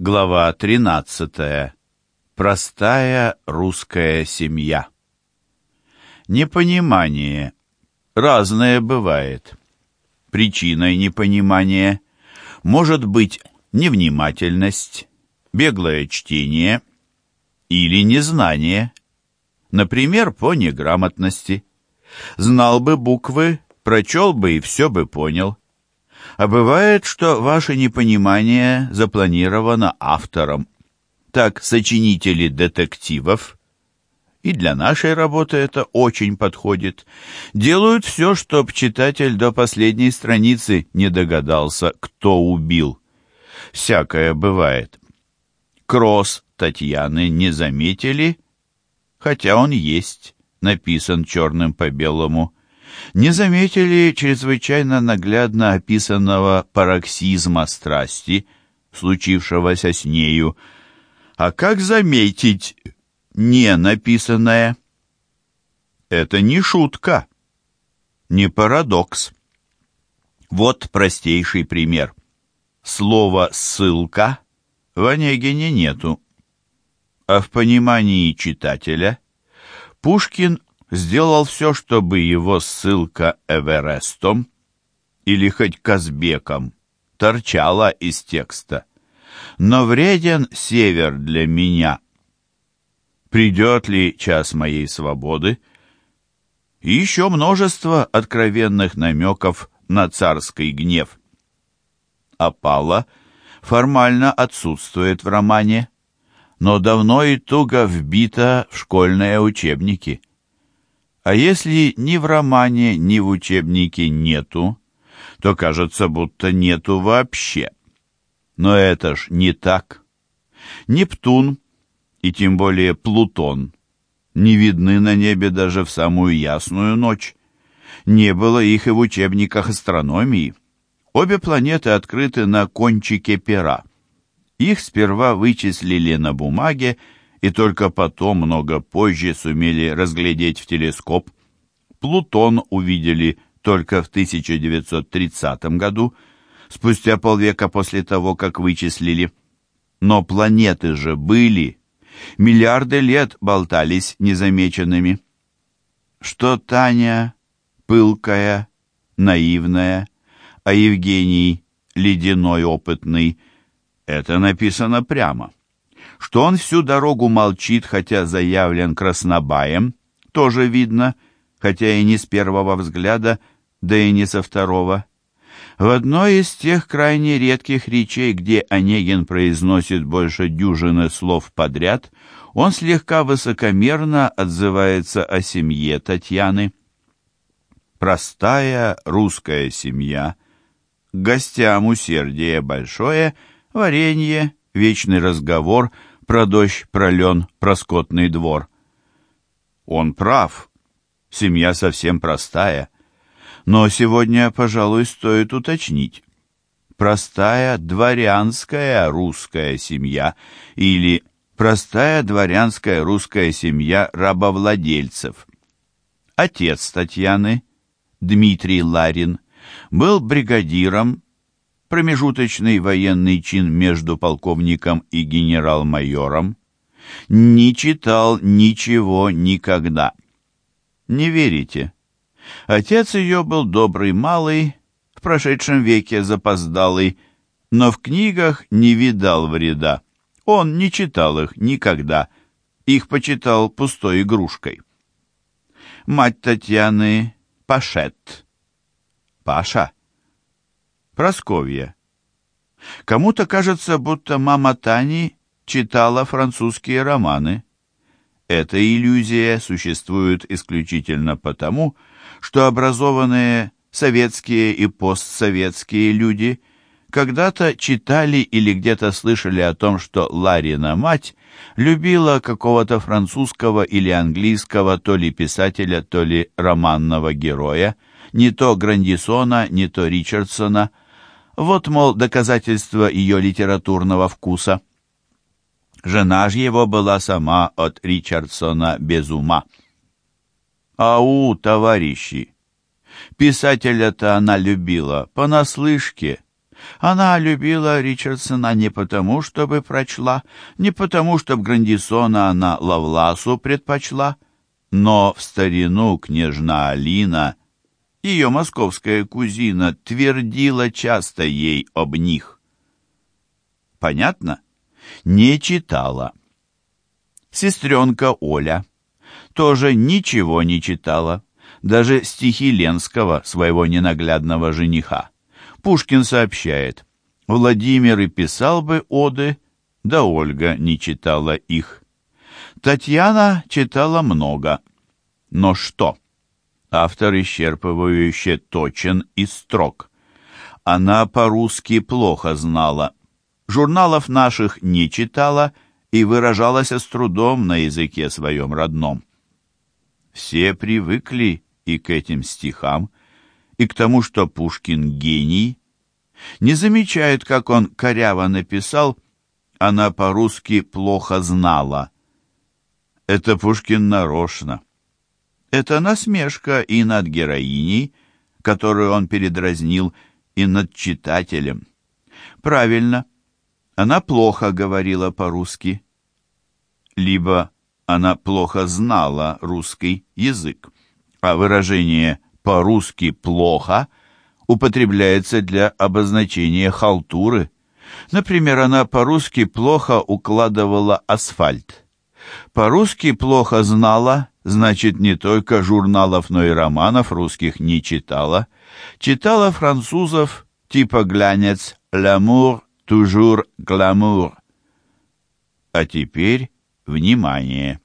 Глава 13. Простая русская семья. Непонимание. Разное бывает. Причиной непонимания может быть невнимательность, беглое чтение или незнание, например, по неграмотности. Знал бы буквы, прочел бы и все бы понял – а бывает, что ваше непонимание запланировано автором. Так сочинители детективов, и для нашей работы это очень подходит, делают все, чтоб читатель до последней страницы не догадался, кто убил. Всякое бывает. Кросс Татьяны не заметили, хотя он есть, написан черным по белому, не заметили чрезвычайно наглядно описанного пароксизма страсти, случившегося с нею. А как заметить не написанное? Это не шутка, не парадокс. Вот простейший пример. Слово «ссылка» в Онегине нету. А в понимании читателя Пушкин сделал все, чтобы его ссылка Эверестом или хоть Казбеком торчала из текста. Но вреден север для меня. Придет ли час моей свободы? И еще множество откровенных намеков на царский гнев. Опала формально отсутствует в романе, но давно и туго вбита в школьные учебники – а если ни в романе, ни в учебнике нету, то кажется, будто нету вообще. Но это ж не так. Нептун и тем более Плутон не видны на небе даже в самую ясную ночь. Не было их и в учебниках астрономии. Обе планеты открыты на кончике пера. Их сперва вычислили на бумаге, и только потом, много позже, сумели разглядеть в телескоп. Плутон увидели только в 1930 году, спустя полвека после того, как вычислили. Но планеты же были. Миллиарды лет болтались незамеченными. Что Таня пылкая, наивная, а Евгений ледяной опытный, это написано прямо. Что он всю дорогу молчит, хотя заявлен краснобаем, тоже видно, хотя и не с первого взгляда, да и не со второго. В одной из тех крайне редких речей, где Онегин произносит больше дюжины слов подряд, он слегка высокомерно отзывается о семье Татьяны. Простая русская семья, гостям усердие большое, варенье, вечный разговор про дождь, про лен, про скотный двор. Он прав. Семья совсем простая. Но сегодня, пожалуй, стоит уточнить. Простая дворянская русская семья или простая дворянская русская семья рабовладельцев. Отец Татьяны, Дмитрий Ларин, был бригадиром промежуточный военный чин между полковником и генерал-майором, не читал ничего никогда. Не верите? Отец ее был добрый малый, в прошедшем веке запоздалый, но в книгах не видал вреда. Он не читал их никогда, их почитал пустой игрушкой. Мать Татьяны — Пашет. Паша — Просковья. Кому-то кажется, будто мама Тани читала французские романы. Эта иллюзия существует исключительно потому, что образованные советские и постсоветские люди когда-то читали или где-то слышали о том, что Ларина мать любила какого-то французского или английского то ли писателя, то ли романного героя, не то Грандисона, не то Ричардсона – вот, мол, доказательство ее литературного вкуса. Жена ж его была сама от Ричардсона без ума. Ау, товарищи! Писателя-то она любила понаслышке, Она любила Ричардсона не потому, чтобы прочла, не потому, чтобы Грандисона она Лавласу предпочла, но в старину княжна Алина, ее московская кузина, твердила часто ей об них. Понятно? Не читала. Сестренка Оля тоже ничего не читала, даже стихи Ленского, своего ненаглядного жениха. Пушкин сообщает, Владимир и писал бы оды, да Ольга не читала их. Татьяна читала много. Но что? Автор исчерпывающе точен и строг. Она по-русски плохо знала. Журналов наших не читала и выражалась с трудом на языке своем родном. Все привыкли и к этим стихам, и к тому, что Пушкин гений, не замечают, как он коряво написал «она по-русски плохо знала». Это Пушкин нарочно. Это насмешка и над героиней, которую он передразнил, и над читателем. Правильно, она плохо говорила по-русски. Либо она плохо знала русский язык, а выражение по-русски плохо употребляется для обозначения халтуры. Например, она по-русски плохо укладывала асфальт. По-русски плохо знала, значит, не только журналов, но и романов русских не читала. Читала французов типа глянец «L'amour, toujours glamour». А теперь внимание!